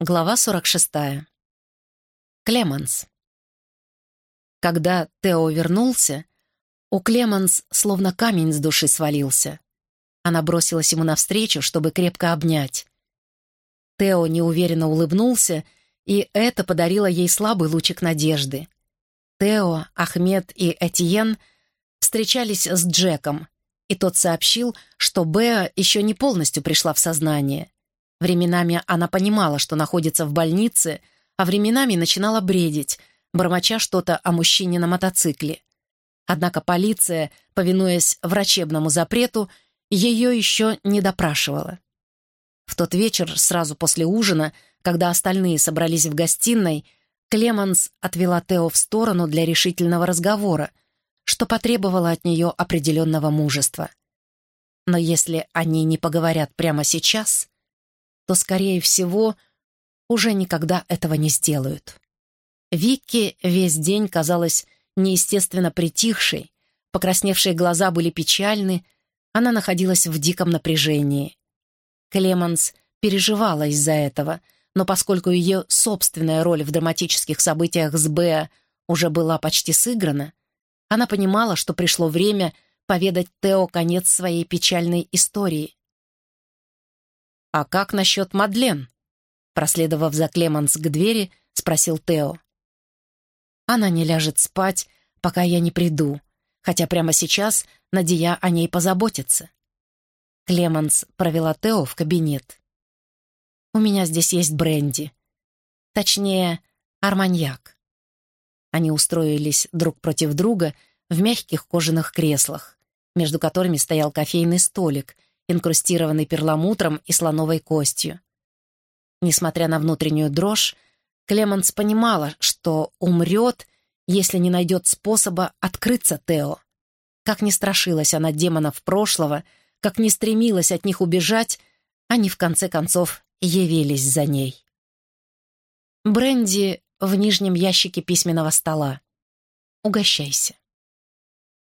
Глава 46. Клеманс. Когда Тео вернулся, у Клеманс словно камень с души свалился. Она бросилась ему навстречу, чтобы крепко обнять. Тео неуверенно улыбнулся, и это подарило ей слабый лучик надежды. Тео, Ахмед и Этьен встречались с Джеком, и тот сообщил, что Беа еще не полностью пришла в сознание. Временами она понимала, что находится в больнице, а временами начинала бредить, бормоча что-то о мужчине на мотоцикле. Однако полиция, повинуясь врачебному запрету, ее еще не допрашивала. В тот вечер, сразу после ужина, когда остальные собрались в гостиной, Клеманс отвела Тео в сторону для решительного разговора, что потребовало от нее определенного мужества. Но если они не поговорят прямо сейчас, то, скорее всего, уже никогда этого не сделают. Викки весь день казалась неестественно притихшей, покрасневшие глаза были печальны, она находилась в диком напряжении. Клеманс переживала из-за этого, но поскольку ее собственная роль в драматических событиях с Беа уже была почти сыграна, она понимала, что пришло время поведать Тео конец своей печальной истории. «А как насчет Мадлен?» Проследовав за Клеманс к двери, спросил Тео. «Она не ляжет спать, пока я не приду, хотя прямо сейчас Надия о ней позаботится». Клеманс провела Тео в кабинет. «У меня здесь есть бренди. Точнее, арманьяк». Они устроились друг против друга в мягких кожаных креслах, между которыми стоял кофейный столик, инкрустированный перламутром и слоновой костью. Несмотря на внутреннюю дрожь, Клеманс понимала, что умрет, если не найдет способа открыться Тео. Как не страшилась она демонов прошлого, как не стремилась от них убежать, они в конце концов явились за ней. Бренди в нижнем ящике письменного стола. Угощайся.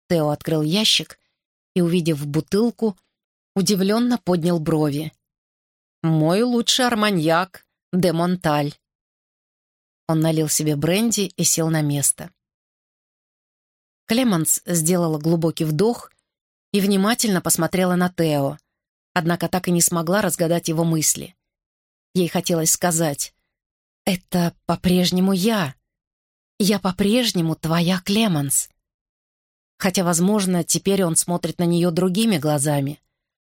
Тео открыл ящик и, увидев бутылку, удивленно поднял брови. «Мой лучший арманьяк, де Монталь». Он налил себе бренди и сел на место. Клеманс сделала глубокий вдох и внимательно посмотрела на Тео, однако так и не смогла разгадать его мысли. Ей хотелось сказать, «Это по-прежнему я. Я по-прежнему твоя Клеманс». Хотя, возможно, теперь он смотрит на нее другими глазами.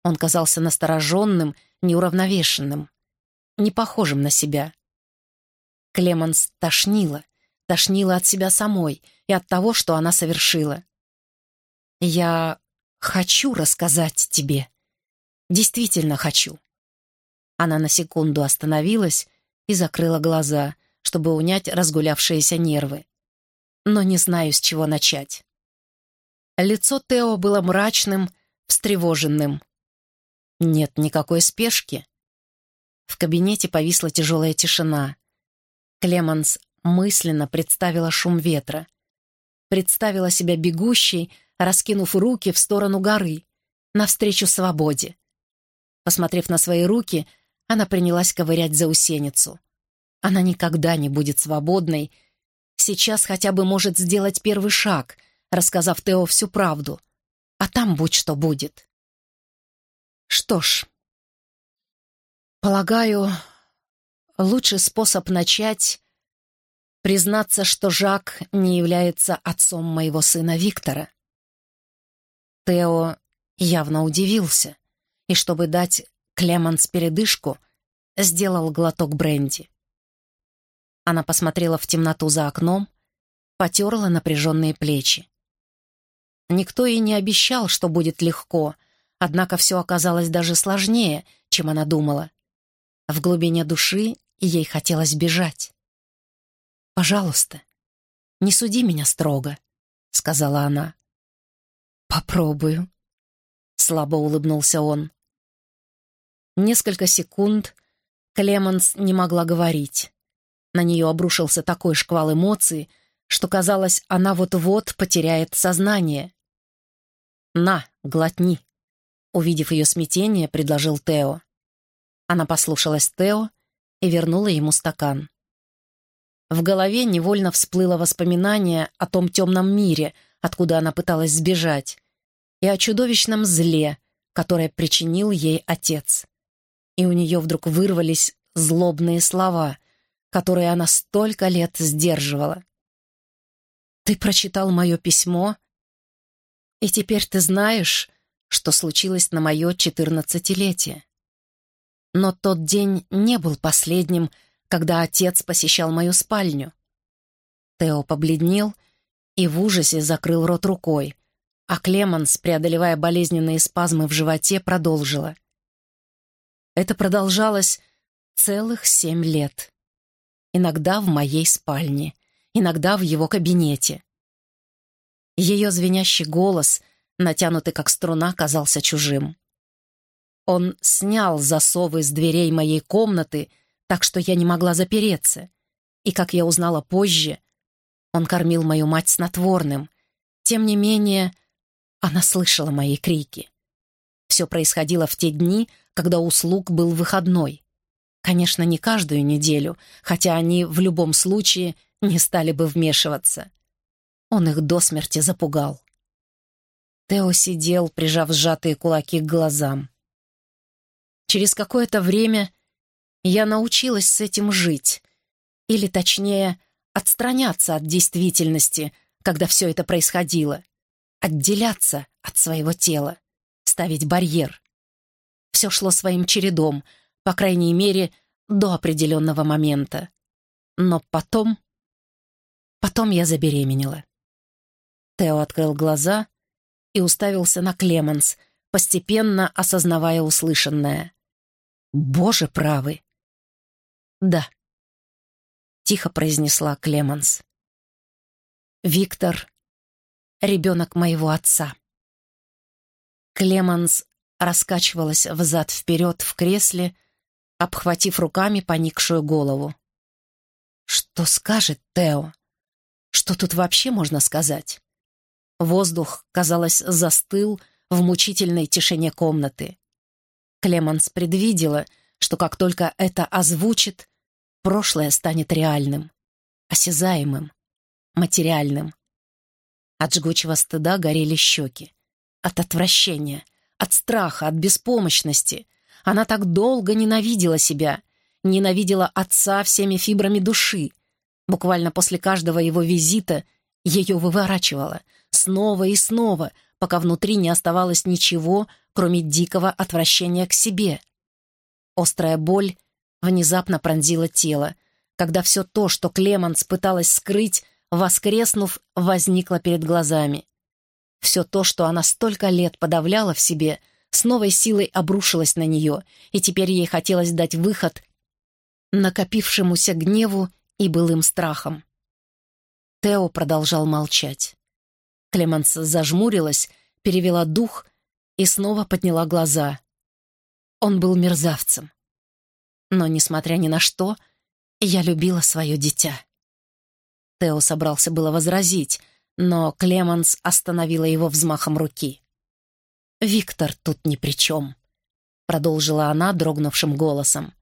Он казался настороженным, неуравновешенным, не похожим на себя. Клеманс тошнила, тошнила от себя самой и от того, что она совершила. «Я хочу рассказать тебе. Действительно хочу». Она на секунду остановилась и закрыла глаза, чтобы унять разгулявшиеся нервы. Но не знаю, с чего начать. Лицо Тео было мрачным, встревоженным. Нет никакой спешки. В кабинете повисла тяжелая тишина. Клеманс мысленно представила шум ветра. Представила себя бегущей, раскинув руки в сторону горы, навстречу свободе. Посмотрев на свои руки, она принялась ковырять заусеницу. Она никогда не будет свободной. Сейчас хотя бы может сделать первый шаг, рассказав Тео всю правду. А там будь что будет. Что ж, полагаю, лучший способ начать — признаться, что Жак не является отцом моего сына Виктора. Тео явно удивился, и чтобы дать Клеманс передышку, сделал глоток бренди. Она посмотрела в темноту за окном, потерла напряженные плечи. Никто ей не обещал, что будет легко — Однако все оказалось даже сложнее, чем она думала. В глубине души ей хотелось бежать. «Пожалуйста, не суди меня строго», — сказала она. «Попробую», — слабо улыбнулся он. Несколько секунд Клеманс не могла говорить. На нее обрушился такой шквал эмоций, что, казалось, она вот-вот потеряет сознание. «На, глотни», Увидев ее смятение, предложил Тео. Она послушалась Тео и вернула ему стакан. В голове невольно всплыло воспоминание о том темном мире, откуда она пыталась сбежать, и о чудовищном зле, которое причинил ей отец. И у нее вдруг вырвались злобные слова, которые она столько лет сдерживала. «Ты прочитал мое письмо, и теперь ты знаешь, что случилось на мое четырнадцатилетие. Но тот день не был последним, когда отец посещал мою спальню. Тео побледнел и в ужасе закрыл рот рукой, а Клеманс, преодолевая болезненные спазмы в животе, продолжила. Это продолжалось целых семь лет. Иногда в моей спальне, иногда в его кабинете. Ее звенящий голос, натянутый как струна, казался чужим. Он снял засовы с дверей моей комнаты, так что я не могла запереться. И, как я узнала позже, он кормил мою мать снотворным. Тем не менее, она слышала мои крики. Все происходило в те дни, когда у слуг был выходной. Конечно, не каждую неделю, хотя они в любом случае не стали бы вмешиваться. Он их до смерти запугал. Тео сидел, прижав сжатые кулаки к глазам. Через какое-то время я научилась с этим жить, или, точнее, отстраняться от действительности, когда все это происходило отделяться от своего тела, ставить барьер. Все шло своим чередом, по крайней мере, до определенного момента. Но потом... Потом я забеременела. Тео открыл глаза и уставился на Клеменс, постепенно осознавая услышанное. «Боже правый!» «Да», — тихо произнесла Клеменс. Виктор ребенок моего отца. Клеманс раскачивалась взад-вперед в кресле, обхватив руками поникшую голову. Что скажет Тео? Что тут вообще можно сказать? Воздух, казалось, застыл в мучительной тишине комнаты. Клеманс предвидела, что как только это озвучит, прошлое станет реальным, осязаемым, материальным. От жгучего стыда горели щеки. От отвращения, от страха, от беспомощности. Она так долго ненавидела себя, ненавидела отца всеми фибрами души. Буквально после каждого его визита ее выворачивало, снова и снова, пока внутри не оставалось ничего, кроме дикого отвращения к себе. Острая боль внезапно пронзила тело, когда все то, что Клеманс пыталась скрыть, воскреснув, возникла перед глазами. Все то, что она столько лет подавляла в себе, с новой силой обрушилось на нее, и теперь ей хотелось дать выход накопившемуся гневу и былым страхом. Тео продолжал молчать. Клеманс зажмурилась, перевела дух и снова подняла глаза. Он был мерзавцем. Но, несмотря ни на что, я любила свое дитя. Тео собрался было возразить, но Клеманс остановила его взмахом руки. «Виктор тут ни при чем», — продолжила она дрогнувшим голосом.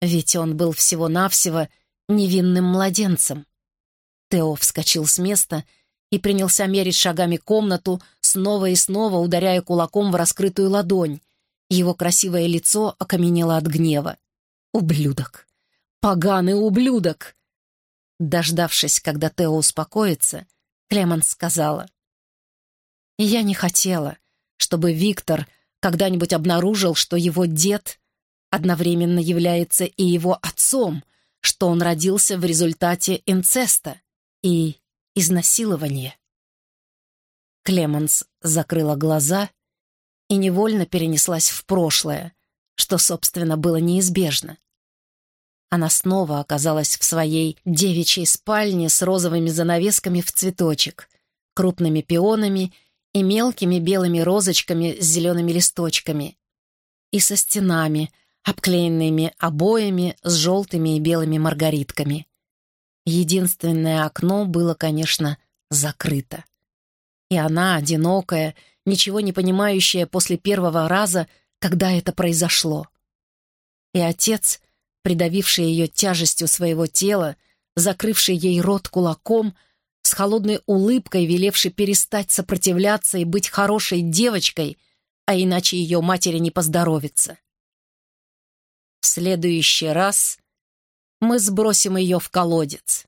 «Ведь он был всего-навсего невинным младенцем». Тео вскочил с места и принялся мерить шагами комнату, снова и снова ударяя кулаком в раскрытую ладонь. Его красивое лицо окаменело от гнева. «Ублюдок! Поганый ублюдок!» Дождавшись, когда Тео успокоится, Клеманс сказала. «Я не хотела, чтобы Виктор когда-нибудь обнаружил, что его дед одновременно является и его отцом, что он родился в результате инцеста и изнасилования». Клеманс закрыла глаза и невольно перенеслась в прошлое, что, собственно, было неизбежно. Она снова оказалась в своей девичьей спальне с розовыми занавесками в цветочек, крупными пионами и мелкими белыми розочками с зелеными листочками. И со стенами, обклеенными обоями с желтыми и белыми маргаритками. Единственное окно было, конечно, закрыто. И она, одинокая, ничего не понимающая после первого раза, когда это произошло. И отец — придавивший ее тяжестью своего тела, закрывший ей рот кулаком, с холодной улыбкой, велевший перестать сопротивляться и быть хорошей девочкой, а иначе ее матери не поздоровится. В следующий раз мы сбросим ее в колодец.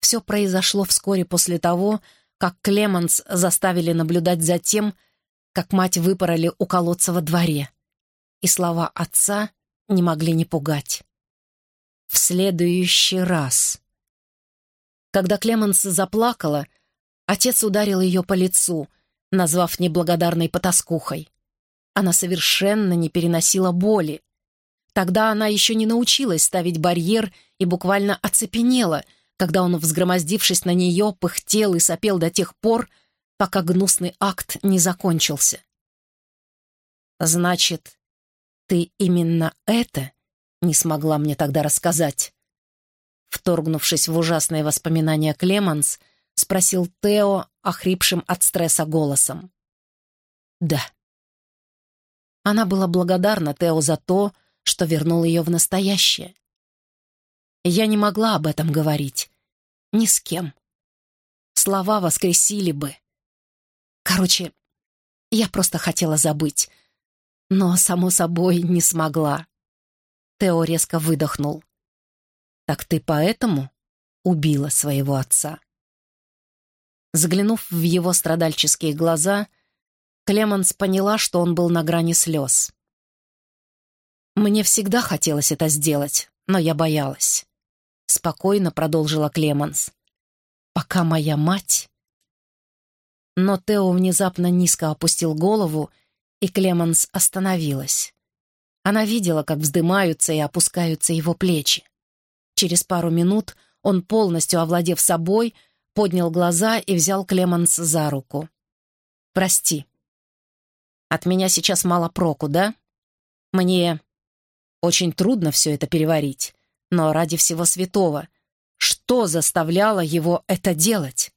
Все произошло вскоре после того, как Клеменс заставили наблюдать за тем, как мать выпороли у колодца во дворе, и слова отца не могли не пугать. В следующий раз. Когда Клеменс заплакала, отец ударил ее по лицу, назвав неблагодарной потаскухой. Она совершенно не переносила боли. Тогда она еще не научилась ставить барьер и буквально оцепенела, когда он, взгромоздившись на нее, пыхтел и сопел до тех пор, пока гнусный акт не закончился. «Значит, ты именно это не смогла мне тогда рассказать?» Вторгнувшись в ужасные воспоминания Клеманс, спросил Тео, охрипшим от стресса голосом. «Да». Она была благодарна Тео за то, что вернул ее в настоящее. Я не могла об этом говорить. Ни с кем. Слова воскресили бы. Короче, я просто хотела забыть. Но, само собой, не смогла. Тео резко выдохнул. «Так ты поэтому убила своего отца?» Заглянув в его страдальческие глаза, Клеманс поняла, что он был на грани слез. «Мне всегда хотелось это сделать, но я боялась», — спокойно продолжила Клеманс. «Пока моя мать но Тео внезапно низко опустил голову, и Клеманс остановилась. Она видела, как вздымаются и опускаются его плечи. Через пару минут он, полностью овладев собой, поднял глаза и взял Клеманс за руку. «Прости. От меня сейчас мало проку, да? Мне очень трудно все это переварить, но ради всего святого, что заставляло его это делать?»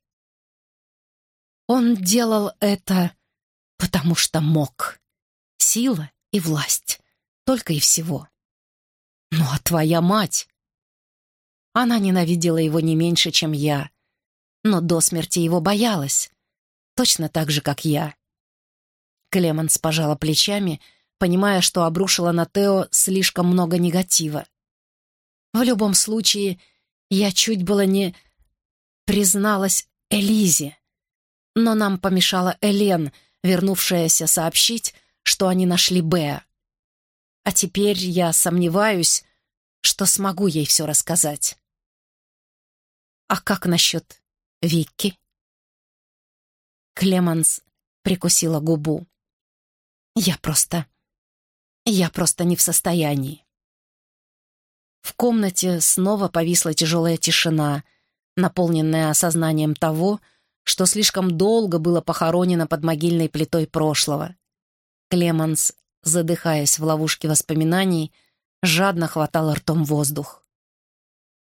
Он делал это, потому что мог. Сила и власть. Только и всего. Ну а твоя мать? Она ненавидела его не меньше, чем я. Но до смерти его боялась. Точно так же, как я. Клеманс пожала плечами, понимая, что обрушила на Тео слишком много негатива. В любом случае, я чуть было не призналась Элизе. Но нам помешала Элен, вернувшаяся сообщить, что они нашли Беа. А теперь я сомневаюсь, что смогу ей все рассказать. А как насчет Викки? Клеманс прикусила губу. Я просто... Я просто не в состоянии. В комнате снова повисла тяжелая тишина, наполненная осознанием того, что слишком долго было похоронено под могильной плитой прошлого. Клеманс, задыхаясь в ловушке воспоминаний, жадно хватал ртом воздух.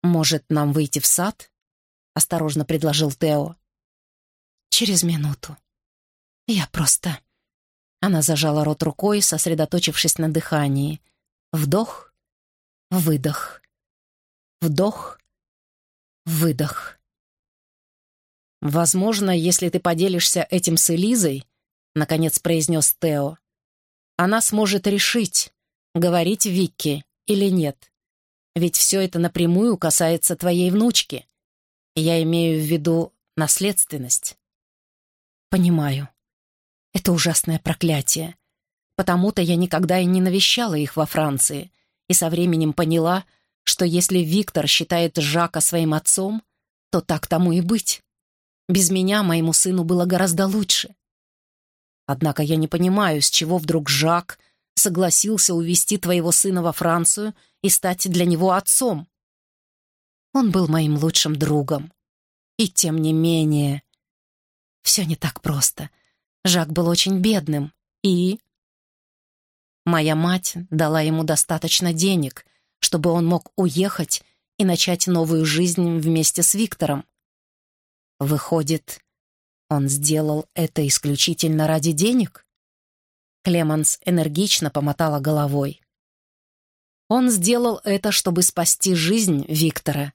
«Может, нам выйти в сад?» — осторожно предложил Тео. «Через минуту. Я просто...» Она зажала рот рукой, сосредоточившись на дыхании. Вдох, выдох. Вдох, выдох. «Возможно, если ты поделишься этим с Элизой», — наконец произнес Тео, «она сможет решить, говорить Викке или нет. Ведь все это напрямую касается твоей внучки. Я имею в виду наследственность». «Понимаю. Это ужасное проклятие. Потому-то я никогда и не навещала их во Франции, и со временем поняла, что если Виктор считает Жака своим отцом, то так тому и быть. Без меня моему сыну было гораздо лучше. Однако я не понимаю, с чего вдруг Жак согласился увезти твоего сына во Францию и стать для него отцом. Он был моим лучшим другом. И тем не менее... Все не так просто. Жак был очень бедным. И... Моя мать дала ему достаточно денег, чтобы он мог уехать и начать новую жизнь вместе с Виктором. Выходит, он сделал это исключительно ради денег? Клеманс энергично помотала головой. Он сделал это, чтобы спасти жизнь Виктора.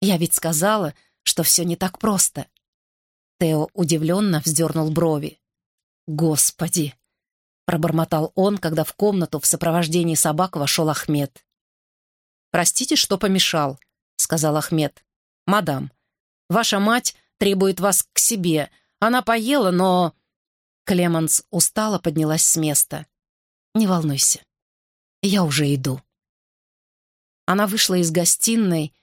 Я ведь сказала, что все не так просто. Тео удивленно вздернул брови. «Господи!» — пробормотал он, когда в комнату в сопровождении собак вошел Ахмед. «Простите, что помешал», — сказал Ахмед. «Мадам, ваша мать требует вас к себе. Она поела, но...» Клеменс устало поднялась с места. «Не волнуйся, я уже иду». Она вышла из гостиной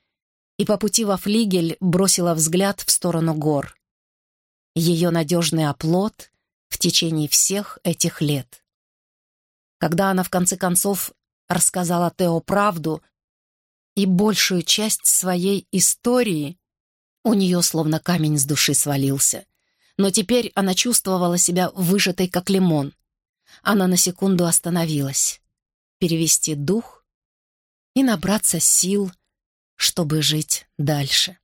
и по пути во флигель бросила взгляд в сторону гор. Ее надежный оплот в течение всех этих лет. Когда она в конце концов рассказала Тео правду и большую часть своей истории, у нее словно камень с души свалился. Но теперь она чувствовала себя выжатой, как лимон. Она на секунду остановилась. Перевести дух и набраться сил, чтобы жить дальше.